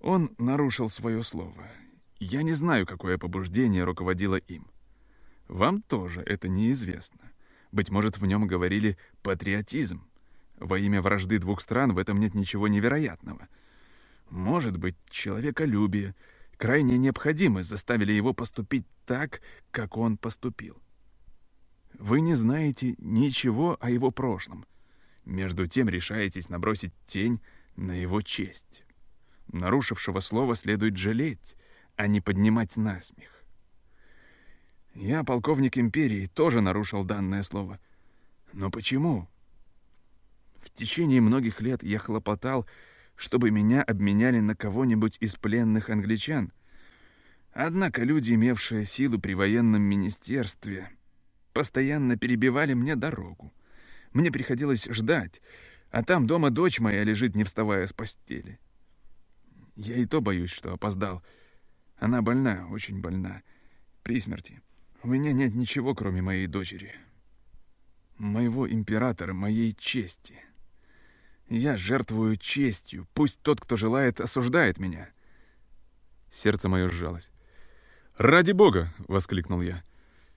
Он нарушил свое слово. Я не знаю, какое побуждение руководило им. Вам тоже это неизвестно. Быть может, в нем говорили «патриотизм». Во имя вражды двух стран в этом нет ничего невероятного. Может быть, человеколюбие, крайняя необходимость заставили его поступить так, как он поступил. Вы не знаете ничего о его прошлом. Между тем решаетесь набросить тень на его честь. Нарушившего слово следует жалеть, а не поднимать насмех. Я, полковник империи, тоже нарушил данное слово. Но почему? В течение многих лет я хлопотал, чтобы меня обменяли на кого-нибудь из пленных англичан. Однако люди, имевшие силу при военном министерстве, постоянно перебивали мне дорогу. Мне приходилось ждать, а там дома дочь моя лежит, не вставая с постели. Я и то боюсь, что опоздал. Она больна, очень больна, при смерти. У меня нет ничего, кроме моей дочери. Моего императора, моей чести. Я жертвую честью. Пусть тот, кто желает, осуждает меня. Сердце мое сжалось. «Ради бога!» — воскликнул я.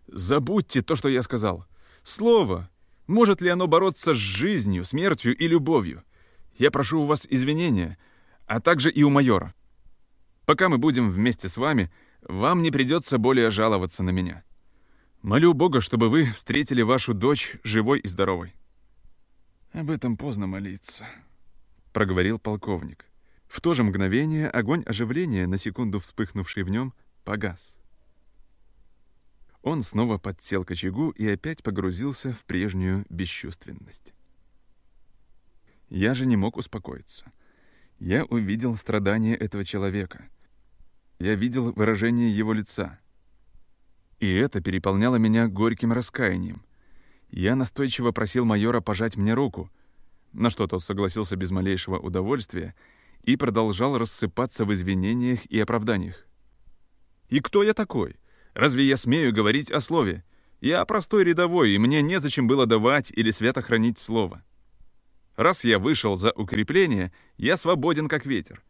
«Забудьте то, что я сказал. Слово! Может ли оно бороться с жизнью, смертью и любовью? Я прошу у вас извинения, а также и у майора. Пока мы будем вместе с вами, вам не придется более жаловаться на меня. Молю Бога, чтобы вы встретили вашу дочь живой и здоровой». «Об этом поздно молиться», — проговорил полковник. В то же мгновение огонь оживления, на секунду вспыхнувший в нем, погас. Он снова подсел к очагу и опять погрузился в прежнюю бесчувственность. Я же не мог успокоиться. Я увидел страдания этого человека. Я видел выражение его лица. И это переполняло меня горьким раскаянием. Я настойчиво просил майора пожать мне руку, на что тот согласился без малейшего удовольствия и продолжал рассыпаться в извинениях и оправданиях. «И кто я такой? Разве я смею говорить о слове? Я простой рядовой, и мне незачем было давать или свято хранить слово. Раз я вышел за укрепление, я свободен как ветер.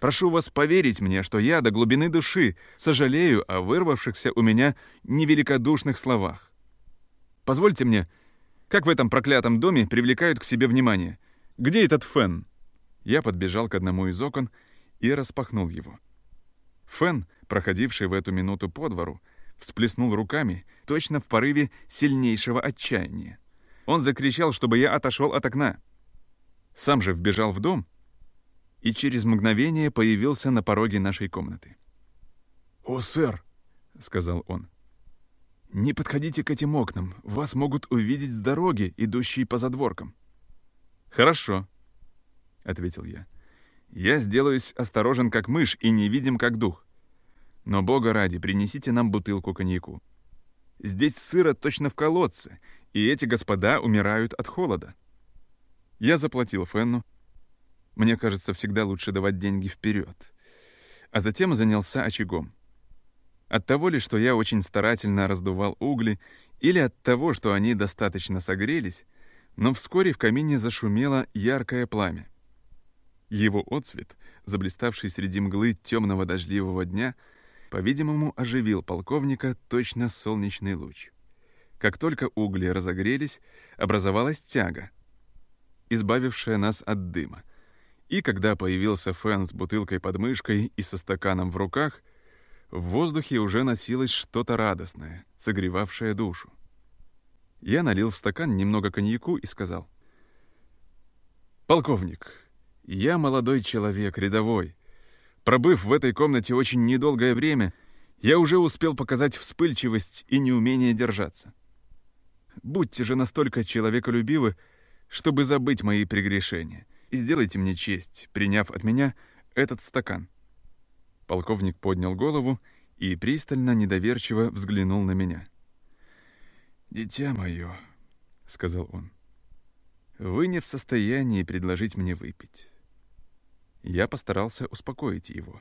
Прошу вас поверить мне, что я до глубины души сожалею о вырвавшихся у меня невеликодушных словах. Позвольте мне, как в этом проклятом доме привлекают к себе внимание? Где этот Фен?» Я подбежал к одному из окон и распахнул его. Фен, проходивший в эту минуту по двору, всплеснул руками, точно в порыве сильнейшего отчаяния. Он закричал, чтобы я отошел от окна. Сам же вбежал в дом и через мгновение появился на пороге нашей комнаты. «О, сэр!» — сказал он. «Не подходите к этим окнам, вас могут увидеть с дороги, идущей по задворкам». «Хорошо», — ответил я. Я сделаюсь осторожен, как мышь, и невидим, как дух. Но, бога ради, принесите нам бутылку коньяку. Здесь сыро точно в колодце, и эти господа умирают от холода. Я заплатил Фенну. Мне кажется, всегда лучше давать деньги вперед. А затем занялся очагом. От того ли, что я очень старательно раздувал угли, или от того, что они достаточно согрелись, но вскоре в камине зашумело яркое пламя. Его отцвет, заблиставший среди мглы темного дождливого дня, по-видимому, оживил полковника точно солнечный луч. Как только угли разогрелись, образовалась тяга, избавившая нас от дыма. И когда появился Фэн с бутылкой под мышкой и со стаканом в руках, в воздухе уже носилось что-то радостное, согревавшее душу. Я налил в стакан немного коньяку и сказал. «Полковник, я молодой человек, рядовой. Пробыв в этой комнате очень недолгое время, я уже успел показать вспыльчивость и неумение держаться. Будьте же настолько человеколюбивы, чтобы забыть мои прегрешения, и сделайте мне честь, приняв от меня этот стакан». Полковник поднял голову и пристально, недоверчиво взглянул на меня. «Дитя мое», — сказал он, — «вы не в состоянии предложить мне выпить. Я постарался успокоить его.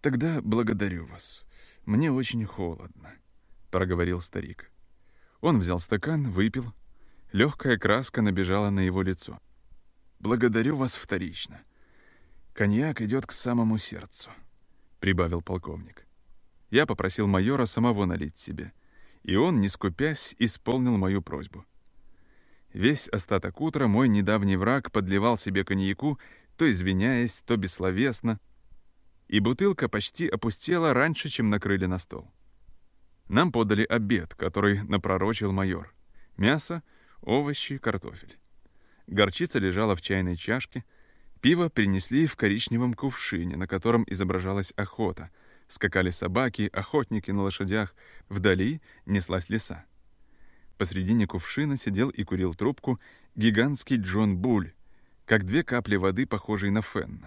«Тогда благодарю вас. Мне очень холодно», — проговорил старик. Он взял стакан, выпил. Легкая краска набежала на его лицо. «Благодарю вас вторично. «Коньяк идет к самому сердцу», — прибавил полковник. Я попросил майора самого налить себе, и он, не скупясь, исполнил мою просьбу. Весь остаток утра мой недавний враг подливал себе коньяку, то извиняясь, то бессловесно, и бутылка почти опустела раньше, чем накрыли на стол. Нам подали обед, который напророчил майор. Мясо, овощи, картофель. Горчица лежала в чайной чашке, пиво принесли в коричневом кувшине, на котором изображалась охота. Скакали собаки, охотники на лошадях, вдали неслась леса. Посредине кувшина сидел и курил трубку гигантский Джон Буль, как две капли воды, похожие на фен.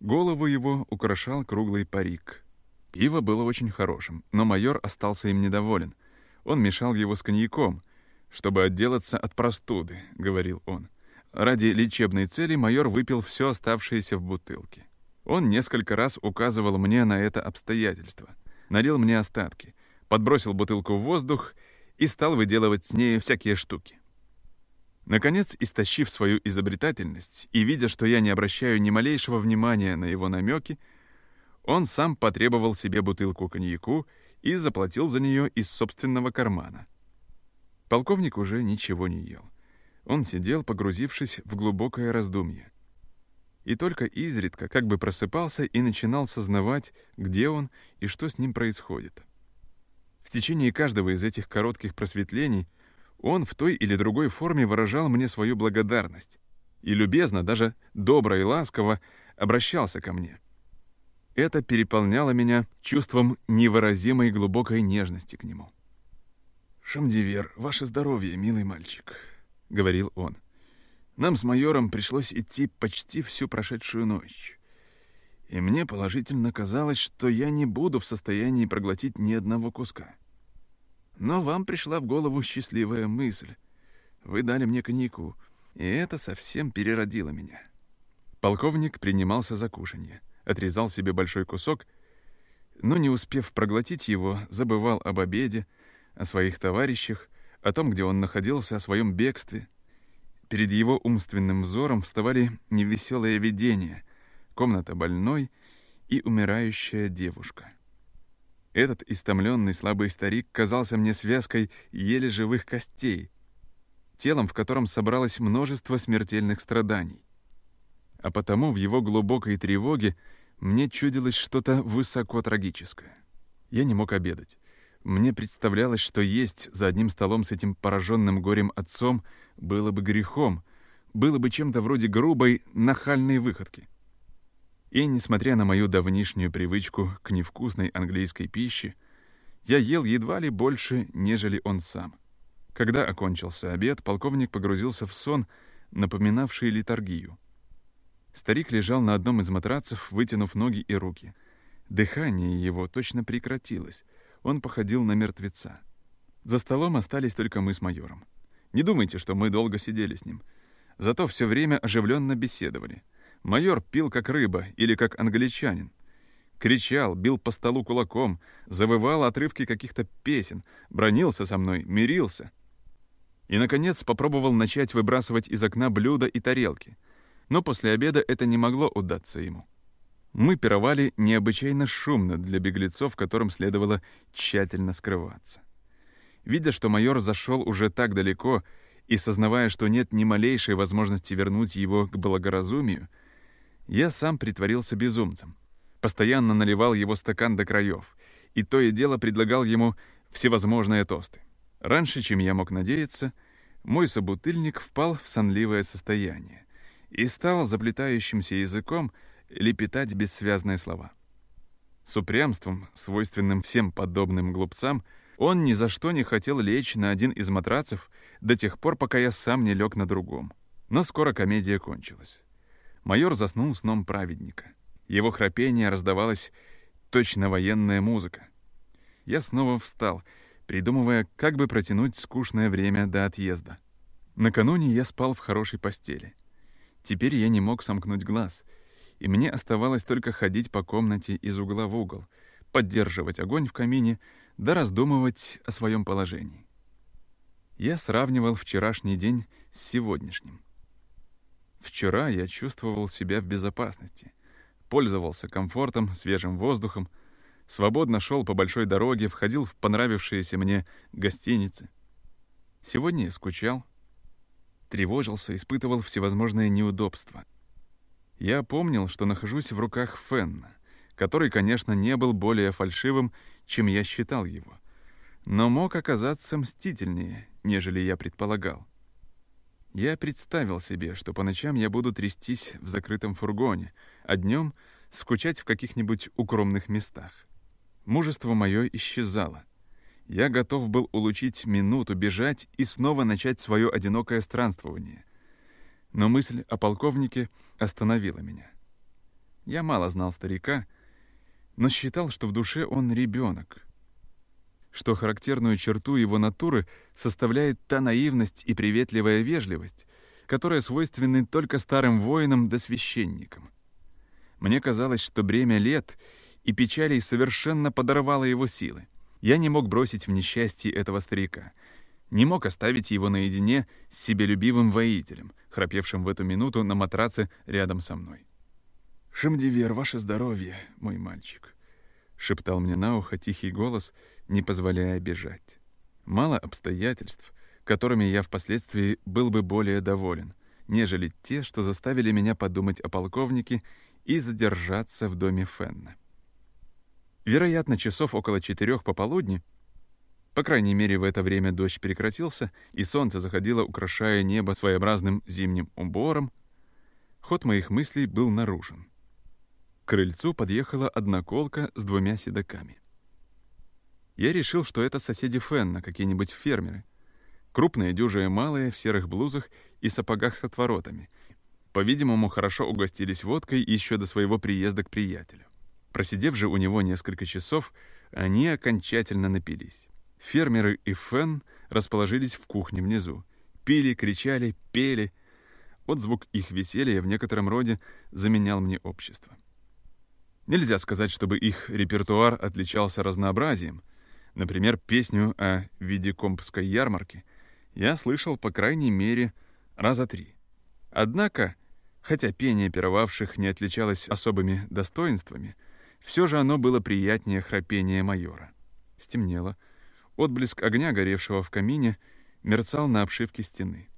Голову его украшал круглый парик. Пиво было очень хорошим, но майор остался им недоволен. Он мешал его с коньяком, чтобы отделаться от простуды, — говорил он. Ради лечебной цели майор выпил все оставшееся в бутылке. Он несколько раз указывал мне на это обстоятельство. Налил мне остатки, подбросил бутылку в воздух и стал выделывать с ней всякие штуки. Наконец, истощив свою изобретательность и видя, что я не обращаю ни малейшего внимания на его намеки, он сам потребовал себе бутылку коньяку и заплатил за нее из собственного кармана. Полковник уже ничего не ел. Он сидел, погрузившись в глубокое раздумье. И только изредка как бы просыпался и начинал сознавать, где он и что с ним происходит. В течение каждого из этих коротких просветлений он в той или другой форме выражал мне свою благодарность и любезно, даже добро и ласково обращался ко мне. Это переполняло меня чувством невыразимой глубокой нежности к нему. «Шамдивер, ваше здоровье, милый мальчик», — говорил он. «Нам с майором пришлось идти почти всю прошедшую ночь. И мне положительно казалось, что я не буду в состоянии проглотить ни одного куска. Но вам пришла в голову счастливая мысль. Вы дали мне коньяку, и это совсем переродило меня». Полковник принимался за кушанье, отрезал себе большой кусок, но, не успев проглотить его, забывал об обеде, о своих товарищах, о том, где он находился, о своем бегстве. Перед его умственным взором вставали невеселые видения, комната больной и умирающая девушка. Этот истомленный слабый старик казался мне связкой еле живых костей, телом, в котором собралось множество смертельных страданий. А потому в его глубокой тревоге мне чудилось что-то высоко трагическое. Я не мог обедать. Мне представлялось, что есть за одним столом с этим пораженным горем отцом было бы грехом, было бы чем-то вроде грубой, нахальной выходки. И, несмотря на мою давнишнюю привычку к невкусной английской пище, я ел едва ли больше, нежели он сам. Когда окончился обед, полковник погрузился в сон, напоминавший литургию. Старик лежал на одном из матрацев, вытянув ноги и руки. Дыхание его точно прекратилось — он походил на мертвеца. За столом остались только мы с майором. Не думайте, что мы долго сидели с ним. Зато все время оживленно беседовали. Майор пил как рыба или как англичанин. Кричал, бил по столу кулаком, завывал отрывки каких-то песен, бронился со мной, мирился. И, наконец, попробовал начать выбрасывать из окна блюда и тарелки. Но после обеда это не могло удаться ему. Мы пировали необычайно шумно для беглецов, которым следовало тщательно скрываться. Видя, что майор зашел уже так далеко, и сознавая, что нет ни малейшей возможности вернуть его к благоразумию, я сам притворился безумцем. Постоянно наливал его стакан до краев, и то и дело предлагал ему всевозможные тосты. Раньше, чем я мог надеяться, мой собутыльник впал в сонливое состояние и стал заплетающимся языком лепетать бессвязные слова. С упрямством, свойственным всем подобным глупцам, он ни за что не хотел лечь на один из матрацев до тех пор, пока я сам не лег на другом. Но скоро комедия кончилась. Майор заснул сном праведника. Его храпение раздавалось точно военная музыка. Я снова встал, придумывая, как бы протянуть скучное время до отъезда. Накануне я спал в хорошей постели. Теперь я не мог сомкнуть глаз — и мне оставалось только ходить по комнате из угла в угол, поддерживать огонь в камине, да раздумывать о своем положении. Я сравнивал вчерашний день с сегодняшним. Вчера я чувствовал себя в безопасности, пользовался комфортом, свежим воздухом, свободно шел по большой дороге, входил в понравившиеся мне гостиницы. Сегодня я скучал, тревожился, испытывал всевозможные неудобства. Я помнил, что нахожусь в руках Фенна, который, конечно, не был более фальшивым, чем я считал его, но мог оказаться мстительнее, нежели я предполагал. Я представил себе, что по ночам я буду трястись в закрытом фургоне, а днем скучать в каких-нибудь укромных местах. Мужество мое исчезало. Я готов был улучить минуту, бежать и снова начать свое одинокое странствование. Но мысль о полковнике остановила меня. Я мало знал старика, но считал, что в душе он ребенок, что характерную черту его натуры составляет та наивность и приветливая вежливость, которая свойственны только старым воинам да священникам. Мне казалось, что бремя лет и печалей совершенно подорвало его силы. Я не мог бросить в несчастье этого старика, не мог оставить его наедине с себелюбивым воителем, храпевшим в эту минуту на матраце рядом со мной. «Шамдивер, ваше здоровье, мой мальчик», — шептал мне на ухо тихий голос, не позволяя бежать. Мало обстоятельств, которыми я впоследствии был бы более доволен, нежели те, что заставили меня подумать о полковнике и задержаться в доме Фенна. Вероятно, часов около четырех пополудни, по крайней мере, в это время дождь прекратился, и солнце заходило, украшая небо своеобразным зимним убором, ход моих мыслей был нарушен. К крыльцу подъехала одноколка с двумя седаками. Я решил, что это соседи Фенна, какие-нибудь фермеры. Крупные, дюжие, малые, в серых блузах и сапогах с отворотами. По-видимому, хорошо угостились водкой еще до своего приезда к приятелю. Просидев же у него несколько часов, они окончательно напились. Фермеры и Фен расположились в кухне внизу. Пили, кричали, пели. Отзвук их веселья в некотором роде заменял мне общество. Нельзя сказать, чтобы их репертуар отличался разнообразием, Например, песню о Видикомпской ярмарке я слышал, по крайней мере, раза три. Однако, хотя пение пировавших не отличалось особыми достоинствами, все же оно было приятнее храпения майора. Стемнело. Отблеск огня, горевшего в камине, мерцал на обшивке стены.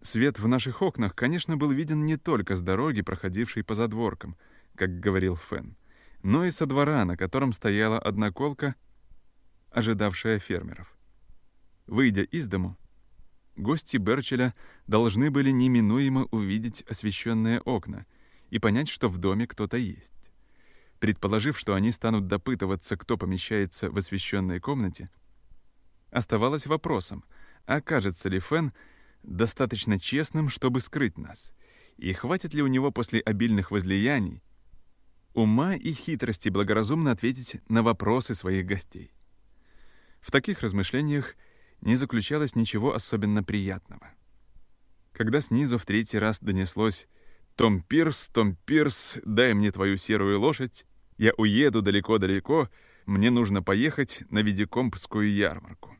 Свет в наших окнах, конечно, был виден не только с дороги, проходившей по задворкам, как говорил Фен, но и со двора, на котором стояла одноколка ожидавшая фермеров. Выйдя из дому, гости Берчеля должны были неминуемо увидеть освещенные окна и понять, что в доме кто-то есть. Предположив, что они станут допытываться, кто помещается в освещенной комнате, оставалось вопросом, окажется ли Фен достаточно честным, чтобы скрыть нас, и хватит ли у него после обильных возлияний ума и хитрости благоразумно ответить на вопросы своих гостей. В таких размышлениях не заключалось ничего особенно приятного. Когда снизу в третий раз донеслось «Том Пирс, Том Пирс, дай мне твою серую лошадь, я уеду далеко-далеко, мне нужно поехать на Видикомпскую ярмарку».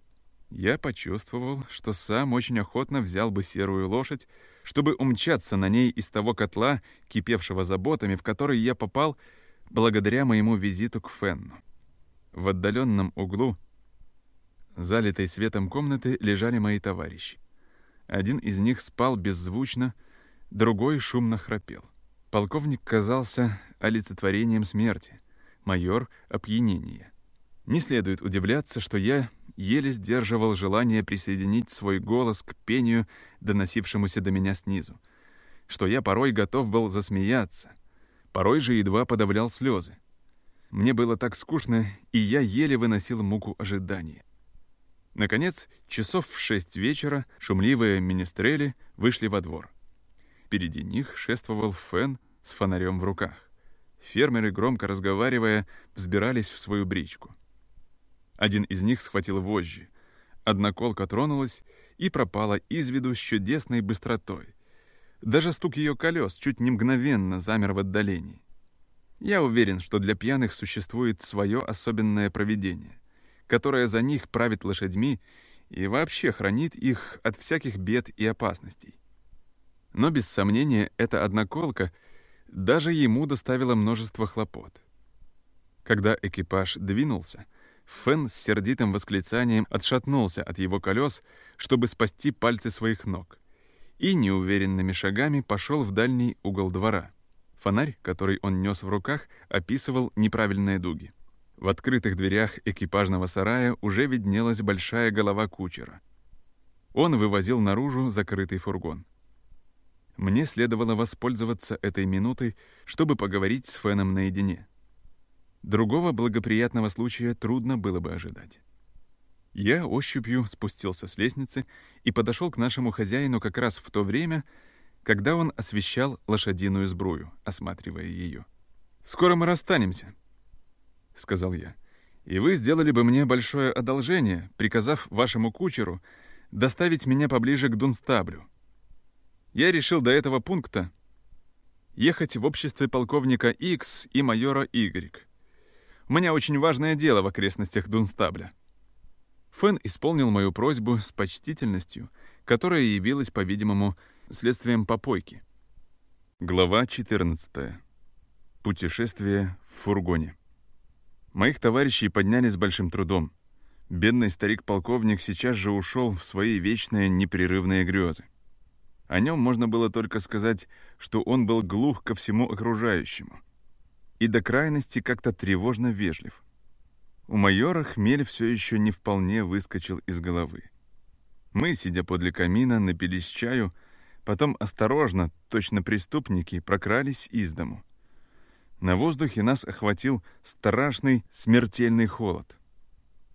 Я почувствовал, что сам очень охотно взял бы серую лошадь, чтобы умчаться на ней из того котла, кипевшего заботами, в который я попал благодаря моему визиту к Фенну. В отдаленном углу залитой светом комнаты лежали мои товарищи. Один из них спал беззвучно, другой шумно храпел. Полковник казался олицетворением смерти, майор — опьянения. Не следует удивляться, что я еле сдерживал желание присоединить свой голос к пению, доносившемуся до меня снизу, что я порой готов был засмеяться, порой же едва подавлял слезы. Мне было так скучно, и я еле выносил муку ожидания. Наконец, часов в шесть вечера шумливые министрели вышли во двор. Впереди них шествовал Фен с фонарем в руках. Фермеры, громко разговаривая, взбирались в свою бричку. Один из них схватил вожжи. Одна колка тронулась и пропала из виду с чудесной быстротой. Даже стук ее колес чуть не мгновенно замер в отдалении. Я уверен, что для пьяных существует свое особенное провидение — которая за них правит лошадьми и вообще хранит их от всяких бед и опасностей. Но без сомнения эта одноколка даже ему доставило множество хлопот. Когда экипаж двинулся, Фен с сердитым восклицанием отшатнулся от его колес, чтобы спасти пальцы своих ног, и неуверенными шагами пошел в дальний угол двора. Фонарь, который он нес в руках, описывал неправильные дуги. В открытых дверях экипажного сарая уже виднелась большая голова кучера. Он вывозил наружу закрытый фургон. Мне следовало воспользоваться этой минутой, чтобы поговорить с Феном наедине. Другого благоприятного случая трудно было бы ожидать. Я ощупью спустился с лестницы и подошел к нашему хозяину как раз в то время, когда он освещал лошадиную сбрую, осматривая ее. «Скоро мы расстанемся», — сказал я. «И вы сделали бы мне большое одолжение, приказав вашему кучеру доставить меня поближе к Дунстаблю. Я решил до этого пункта ехать в обществе полковника X и майора Y. У меня очень важное дело в окрестностях Дунстабля». Фэн исполнил мою просьбу с почтительностью, которая явилась, по-видимому, следствием попойки. Глава 14. Путешествие в фургоне. Моих товарищей подняли с большим трудом. Бедный старик-полковник сейчас же ушел в свои вечные непрерывные грезы. О нем можно было только сказать, что он был глух ко всему окружающему. И до крайности как-то тревожно вежлив. У майора хмель все еще не вполне выскочил из головы. Мы, сидя подле камина, напились чаю, потом осторожно, точно преступники, прокрались из дому. На воздухе нас охватил страшный смертельный холод.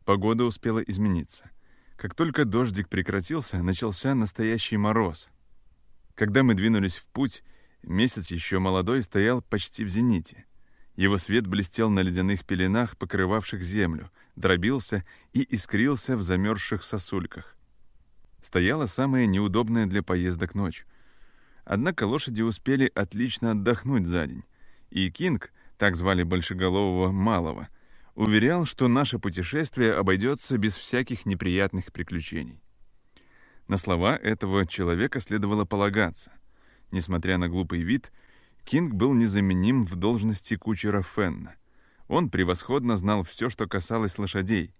Погода успела измениться. Как только дождик прекратился, начался настоящий мороз. Когда мы двинулись в путь, месяц еще молодой стоял почти в зените. Его свет блестел на ледяных пеленах, покрывавших землю, дробился и искрился в замерзших сосульках. Стояла самая неудобная для поездок ночь. Однако лошади успели отлично отдохнуть за день, и Кинг, так звали большеголового малого, уверял, что наше путешествие обойдется без всяких неприятных приключений. На слова этого человека следовало полагаться. Несмотря на глупый вид, Кинг был незаменим в должности кучера Фенна. Он превосходно знал все, что касалось лошадей,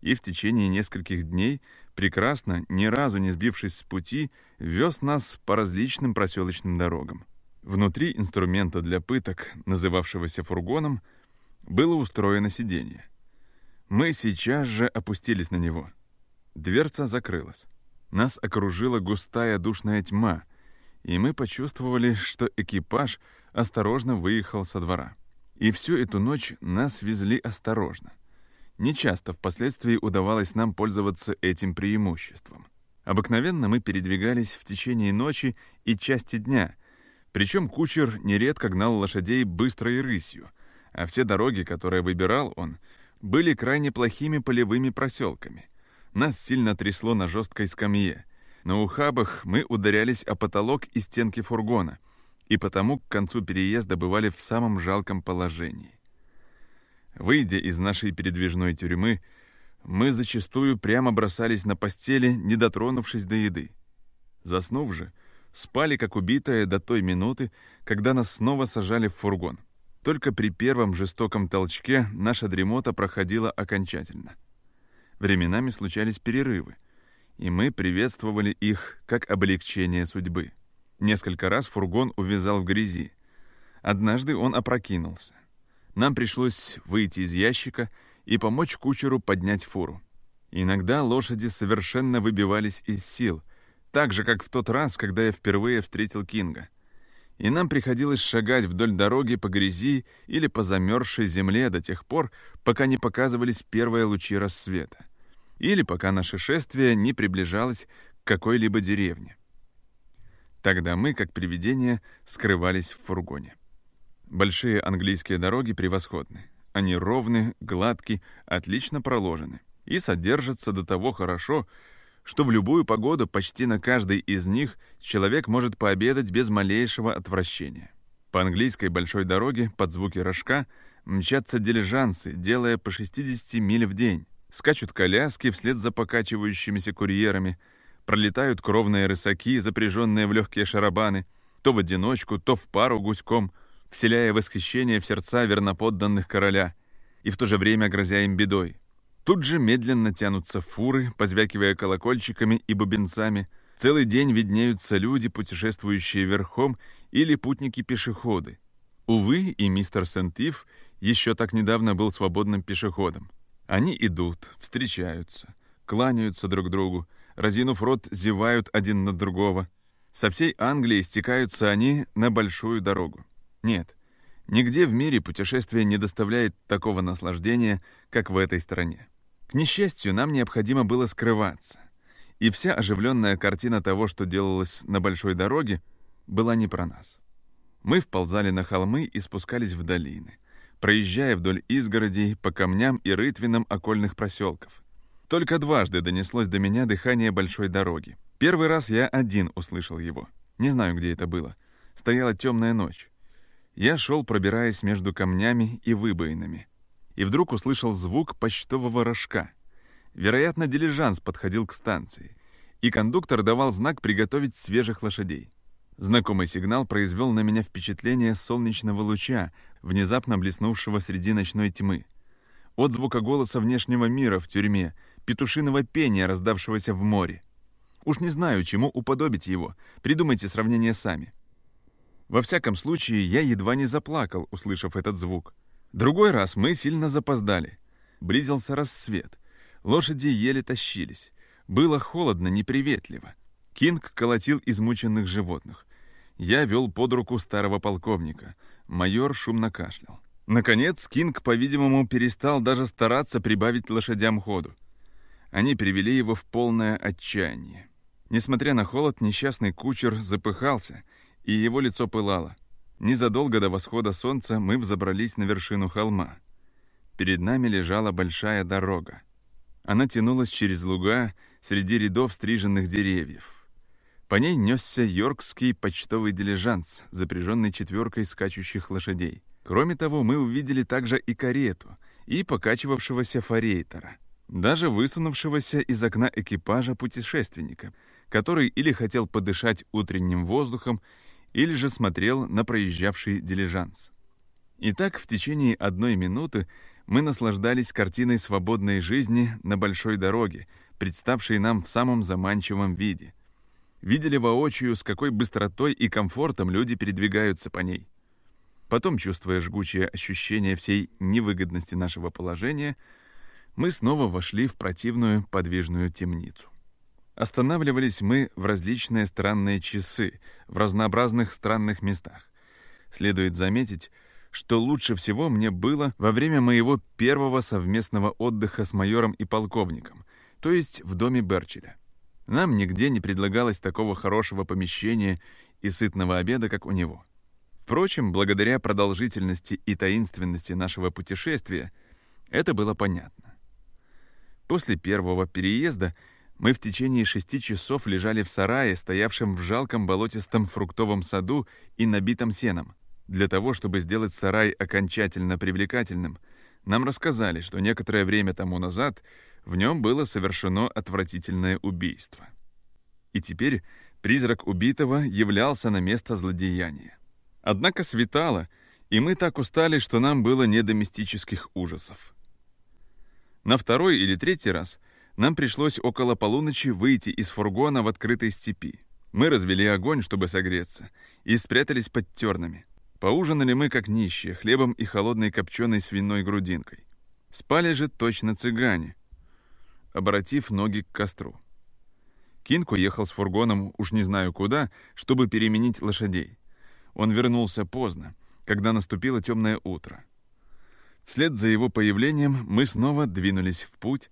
и в течение нескольких дней, прекрасно, ни разу не сбившись с пути, вез нас по различным проселочным дорогам. Внутри инструмента для пыток, называвшегося фургоном, было устроено сиденье. Мы сейчас же опустились на него. Дверца закрылась. Нас окружила густая душная тьма, и мы почувствовали, что экипаж осторожно выехал со двора. И всю эту ночь нас везли осторожно. Нечасто впоследствии удавалось нам пользоваться этим преимуществом. Обыкновенно мы передвигались в течение ночи и части дня — причем кучер нередко гнал лошадей быстрой рысью, а все дороги, которые выбирал он, были крайне плохими полевыми проселками. Нас сильно трясло на жесткой скамье. На ухабах мы ударялись о потолок и стенки фургона, и потому к концу переезда бывали в самом жалком положении. Выйдя из нашей передвижной тюрьмы, мы зачастую прямо бросались на постели, не дотронувшись до еды. Заснув же, спали как убитые до той минуты, когда нас снова сажали в фургон. Только при первом жестоком толчке наша дремота проходила окончательно. Временами случались перерывы, и мы приветствовали их как облегчение судьбы. Несколько раз фургон увязал в грязи. Однажды он опрокинулся. Нам пришлось выйти из ящика и помочь кучеру поднять фуру. Иногда лошади совершенно выбивались из сил — так же, как в тот раз, когда я впервые встретил Кинга. И нам приходилось шагать вдоль дороги по грязи или по замерзшей земле до тех пор, пока не показывались первые лучи рассвета. Или пока наше шествие не приближалось к какой-либо деревне. Тогда мы, как привидения, скрывались в фургоне. Большие английские дороги превосходны. Они ровны, гладки, отлично проложены и содержатся до того хорошо, что в любую погоду почти на каждой из них человек может пообедать без малейшего отвращения. По английской большой дороге под звуки рожка мчатся дилижансы, делая по 60 миль в день. Скачут коляски вслед за покачивающимися курьерами, пролетают кровные рысаки, запряженные в легкие шарабаны, то в одиночку, то в пару гуськом. вселяя восхищение в сердца верноподданных короля и в то же время грозя им бедой. Тут же медленно тянутся фуры, позвякивая колокольчиками и бубенцами. Целый день виднеются люди, путешествующие верхом, или путники-пешеходы. Увы, и мистер Сентив еще так недавно был свободным пешеходом. Они идут, встречаются, кланяются друг другу, разинув рот, зевают один на другого. Со всей Англии стекаются они на большую дорогу. Нет, нигде в мире путешествие не доставляет такого наслаждения, как в этой стране. К несчастью, нам необходимо было скрываться. И вся оживленная картина того, что делалось на большой дороге, была не про нас. Мы вползали на холмы и спускались в долины, проезжая вдоль изгородей по камням и рытвинам окольных проселков. Только дважды донеслось до меня дыхание большой дороги. Первый раз я один услышал его. Не знаю, где это было. Стояла темная ночь. Я шел, пробираясь между камнями и выбоинами. И вдруг услышал звук почтового рожка. Вероятно, дилижанс подходил к станции. И кондуктор давал знак приготовить свежих лошадей. Знакомый сигнал произвел на меня впечатление солнечного луча, внезапно блеснувшего среди ночной тьмы. От звука голоса внешнего мира в тюрьме, петушиного пения, раздавшегося в море. Уж не знаю, чему уподобить его, придумайте сравнение сами. Во всяком случае, я едва не заплакал, услышав этот звук. Другой раз мы сильно запоздали. Близился рассвет. Лошади еле тащились. Было холодно, неприветливо. Кинг колотил измученных животных. Я вел под руку старого полковника. Майор шумно кашлял. Наконец, Кинг, по-видимому, перестал даже стараться прибавить лошадям ходу. Они привели его в полное отчаяние. Несмотря на холод, несчастный кучер запыхался, и его лицо пылало. Незадолго до восхода солнца мы взобрались на вершину холма. Перед нами лежала большая дорога. Она тянулась через луга среди рядов стриженных деревьев. По ней несся йоркский почтовый дилижанс, запряженный четверкой скачущих лошадей. Кроме того, мы увидели также и карету, и покачивавшегося форейтера, даже высунувшегося из окна экипажа путешественника, который или хотел подышать утренним воздухом, или же смотрел на проезжавший дилижанс. Итак, в течение одной минуты мы наслаждались картиной свободной жизни на большой дороге, представшей нам в самом заманчивом виде — видели воочию, с какой быстротой и комфортом люди передвигаются по ней. Потом, чувствуя жгучее ощущение всей невыгодности нашего положения, мы снова вошли в противную подвижную темницу. Останавливались мы в различные странные часы, в разнообразных странных местах. Следует заметить, что лучше всего мне было во время моего первого совместного отдыха с майором и полковником, то есть в доме Берчеля. Нам нигде не предлагалось такого хорошего помещения и сытного обеда, как у него. Впрочем, благодаря продолжительности и таинственности нашего путешествия, это было понятно. После первого переезда мы в течение шести часов лежали в сарае, стоявшем в жалком болотистом фруктовом саду и набитом сеном. Для того, чтобы сделать сарай окончательно привлекательным, нам рассказали, что некоторое время тому назад в нем было совершено отвратительное убийство. И теперь призрак убитого являлся на место злодеяния. Однако светало, и мы так устали, что нам было не до мистических ужасов. На второй или третий раз нам пришлось около полуночи выйти из фургона в открытой степи. Мы развели огонь, чтобы согреться, и спрятались под тернами. Поужинали мы как нищие, хлебом и холодной копченой свиной грудинкой. Спали же точно цыгане, обратив ноги к костру. Кинг уехал с фургоном уж не знаю куда, чтобы переменить лошадей. Он вернулся поздно, когда наступило темное утро. Вслед за его появлением мы снова двинулись в путь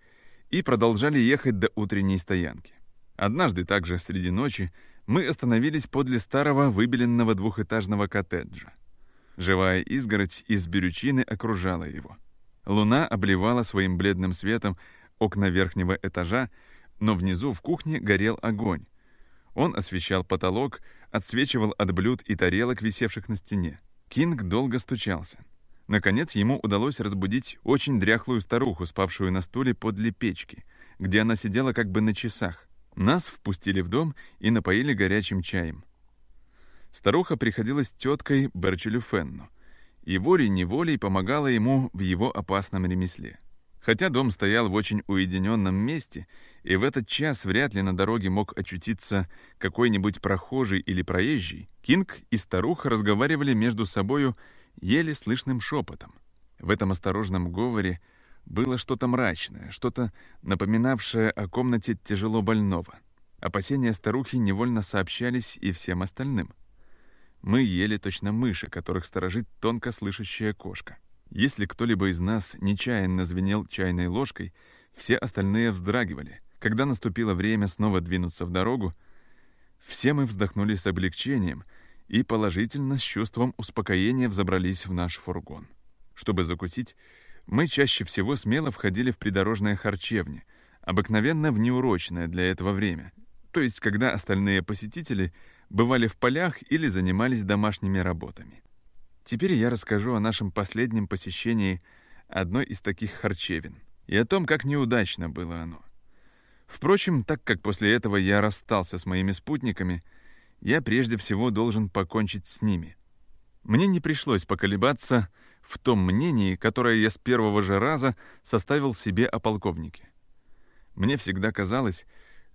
и продолжали ехать до утренней стоянки. Однажды также среди ночи мы остановились подле старого выбеленного двухэтажного коттеджа. Живая изгородь из берючины окружала его. Луна обливала своим бледным светом окна верхнего этажа, но внизу в кухне горел огонь. Он освещал потолок, отсвечивал от блюд и тарелок, висевших на стене. Кинг долго стучался. Наконец ему удалось разбудить очень дряхлую старуху, спавшую на стуле подле печки, где она сидела как бы на часах. Нас впустили в дом и напоили горячим чаем. Старуха приходилась теткой Берчелю Фенну и волей-неволей помогала ему в его опасном ремесле. Хотя дом стоял в очень уединенном месте, и в этот час вряд ли на дороге мог очутиться какой-нибудь прохожий или проезжий, Кинг и старуха разговаривали между собою еле слышным шепотом. В этом осторожном говоре было что-то мрачное, что-то напоминавшее о комнате тяжело больного. Опасения старухи невольно сообщались и всем остальным. Мы ели точно мыши, которых сторожит тонко слышащая кошка. Если кто-либо из нас нечаянно звенел чайной ложкой, все остальные вздрагивали. Когда наступило время снова двинуться в дорогу, все мы вздохнули с облегчением и положительно с чувством успокоения взобрались в наш фургон. Чтобы закусить, мы чаще всего смело входили в придорожное харчевни, обыкновенно в неурочное для этого время, то есть когда остальные посетители бывали в полях или занимались домашними работами. Теперь я расскажу о нашем последнем посещении одной из таких харчевин и о том, как неудачно было оно. Впрочем, так как после этого я расстался с моими спутниками, я прежде всего должен покончить с ними. Мне не пришлось поколебаться в том мнении, которое я с первого же раза составил себе о полковнике. Мне всегда казалось,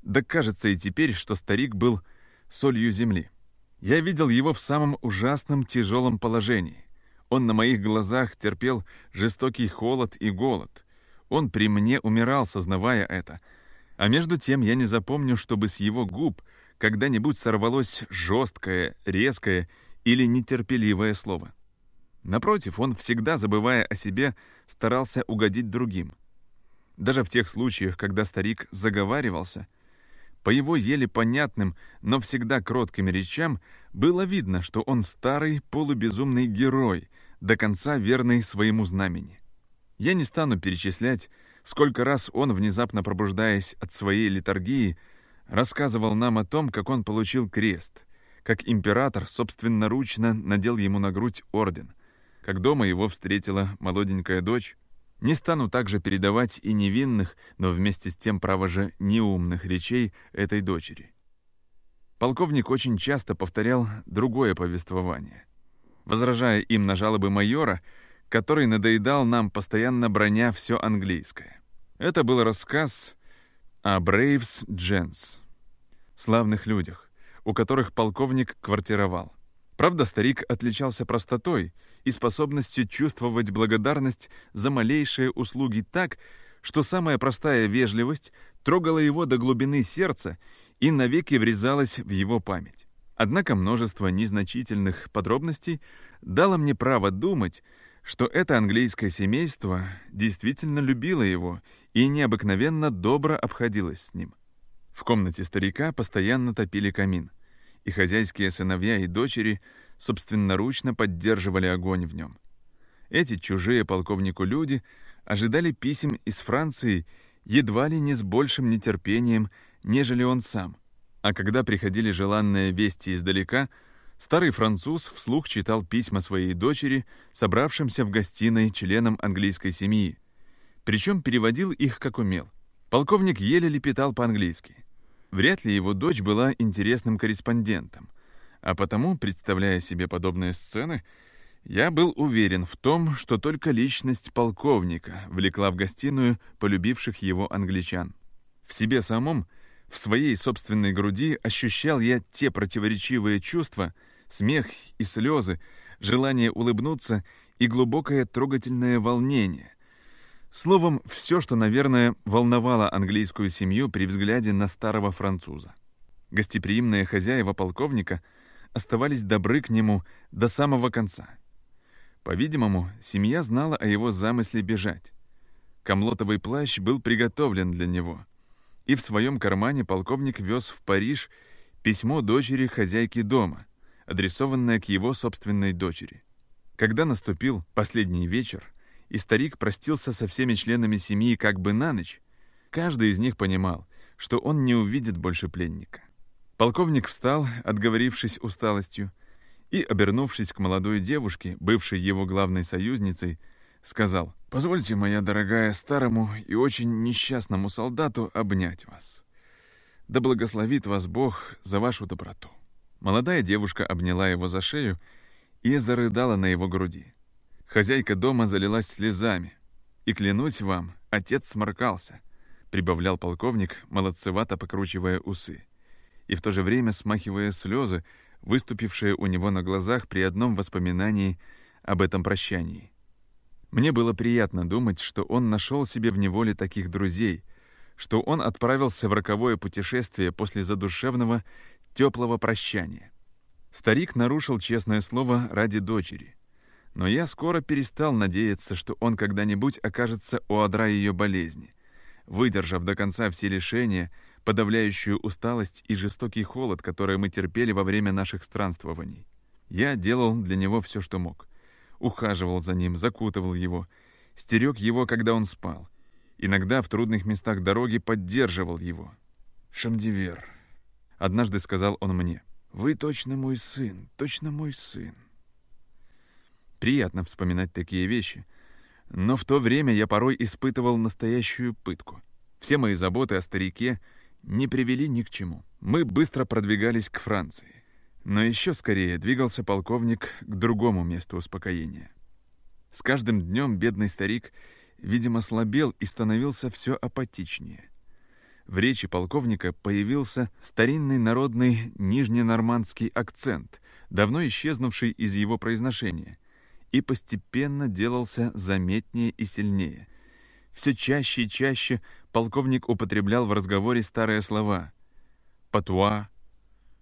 да кажется и теперь, что старик был солью земли. Я видел его в самом ужасном тяжелом положении. Он на моих глазах терпел жестокий холод и голод. Он при мне умирал, сознавая это. А между тем я не запомню, чтобы с его губ когда-нибудь сорвалось жесткое, резкое или нетерпеливое слово. Напротив, он, всегда забывая о себе, старался угодить другим. Даже в тех случаях, когда старик заговаривался — по его еле понятным, но всегда кротким речам было видно, что он старый полубезумный герой, до конца верный своему знамени. Я не стану перечислять, сколько раз он, внезапно пробуждаясь от своей литургии, рассказывал нам о том, как он получил крест, как император собственноручно надел ему на грудь орден, как дома его встретила молоденькая дочь, не стану также передавать и невинных, но вместе с тем, право же, неумных речей этой дочери. Полковник очень часто повторял другое повествование, возражая им на жалобы майора, который надоедал нам, постоянно броня все английское. Это был рассказ о Braves Gents, славных людях, у которых полковник квартировал. Правда, старик отличался простотой и способностью чувствовать благодарность за малейшие услуги так, что самая простая вежливость трогала его до глубины сердца и навеки врезалась в его память. Однако множество незначительных подробностей дало мне право думать, что это английское семейство действительно любило его и необыкновенно добро обходилось с ним. В комнате старика постоянно топили камин и хозяйские сыновья и дочери собственноручно поддерживали огонь в нем. Эти чужие полковнику люди ожидали писем из Франции едва ли не с большим нетерпением, нежели он сам. А когда приходили желанные вести издалека, старый француз вслух читал письма своей дочери, собравшимся в гостиной членам английской семьи, причем переводил их как умел. Полковник еле лепетал по-английски. Вряд ли его дочь была интересным корреспондентом, а потому, представляя себе подобные сцены, я был уверен в том, что только личность полковника влекла в гостиную полюбивших его англичан. В себе самом, в своей собственной груди ощущал я те противоречивые чувства, смех и слезы, желание улыбнуться и глубокое трогательное волнение, Словом, все, что, наверное, волновало английскую семью при взгляде на старого француза. Гостеприимные хозяева полковника оставались добры к нему до самого конца. По-видимому, семья знала о его замысле бежать. Комлотовый плащ был приготовлен для него, и в своем кармане полковник вез в Париж письмо дочери хозяйки дома, адресованное к его собственной дочери. Когда наступил последний вечер, и старик простился со всеми членами семьи как бы на ночь, каждый из них понимал, что он не увидит больше пленника. Полковник встал, отговорившись усталостью, и, обернувшись к молодой девушке, бывшей его главной союзницей, сказал, «Позвольте, моя дорогая, старому и очень несчастному солдату обнять вас. Да благословит вас Бог за вашу доброту». Молодая девушка обняла его за шею и зарыдала на его груди. Хозяйка дома залилась слезами. «И клянусь вам, отец сморкался», — прибавлял полковник, молодцевато покручивая усы, и в то же время смахивая слезы, выступившие у него на глазах при одном воспоминании об этом прощании. Мне было приятно думать, что он нашел себе в неволе таких друзей, что он отправился в роковое путешествие после задушевного, теплого прощания. Старик нарушил честное слово ради дочери. Но я скоро перестал надеяться, что он когда-нибудь окажется у одра ее болезни. Выдержав до конца все лишения, подавляющую усталость и жестокий холод, которые мы терпели во время наших странствований. Я делал для него все, что мог. Ухаживал за ним, закутывал его, стерег его, когда он спал. Иногда в трудных местах дороги поддерживал его. «Шамдивер», — однажды сказал он мне, — «вы точно мой сын, точно мой сын». Приятно вспоминать такие вещи, но в то время я порой испытывал настоящую пытку. Все мои заботы о старике не привели ни к чему. Мы быстро продвигались к Франции. Но еще скорее двигался полковник к другому месту успокоения. С каждым днем бедный старик, видимо, слабел и становился все апатичнее. В речи полковника появился старинный народный нижненормандский акцент, давно исчезнувший из его произношения, и постепенно делался заметнее и сильнее. Все чаще и чаще полковник употреблял в разговоре старые слова «патуа»,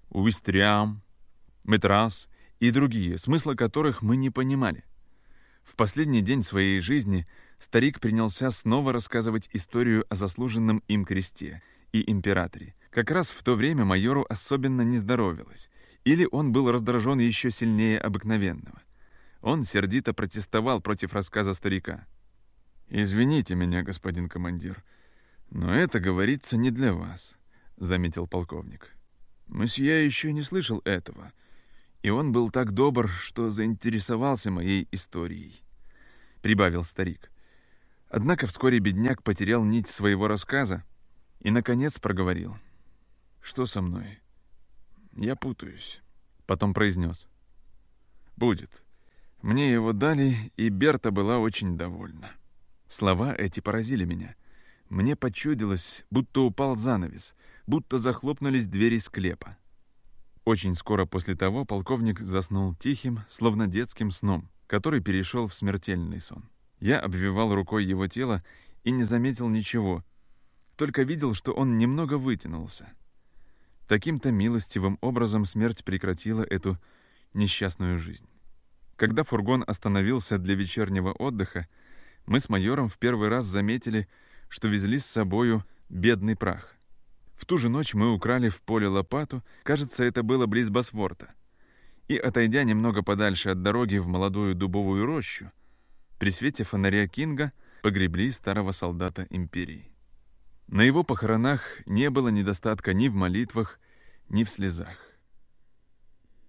«уистрям», метрас и другие, смысла которых мы не понимали. В последний день своей жизни старик принялся снова рассказывать историю о заслуженном им кресте и императоре. Как раз в то время майору особенно не здоровилось, или он был раздражен еще сильнее обыкновенного. Он сердито протестовал против рассказа старика. «Извините меня, господин командир, но это говорится не для вас», — заметил полковник. «Мсье еще не слышал этого», — и он был так добр, что заинтересовался моей историей», — прибавил старик. Однако вскоре бедняк потерял нить своего рассказа и, наконец, проговорил. «Что со мной? Я путаюсь», — потом произнес. «Будет. Мне его дали, и Берта была очень довольна». Слова эти поразили меня. Мне почудилось, будто упал занавес, будто захлопнулись двери склепа. Очень скоро после того полковник заснул тихим, словно детским сном, который перешел в смертельный сон. Я обвивал рукой его тело и не заметил ничего, только видел, что он немного вытянулся. Таким-то милостивым образом смерть прекратила эту несчастную жизнь. Когда фургон остановился для вечернего отдыха, мы с майором в первый раз заметили, что везли с собою бедный прах. В ту же ночь мы украли в поле лопату, кажется, это было близ Босфорта. И, отойдя немного подальше от дороги в молодую дубовую рощу, при свете фонаря Кинга погребли старого солдата империи. На его похоронах не было недостатка ни в молитвах, ни в слезах.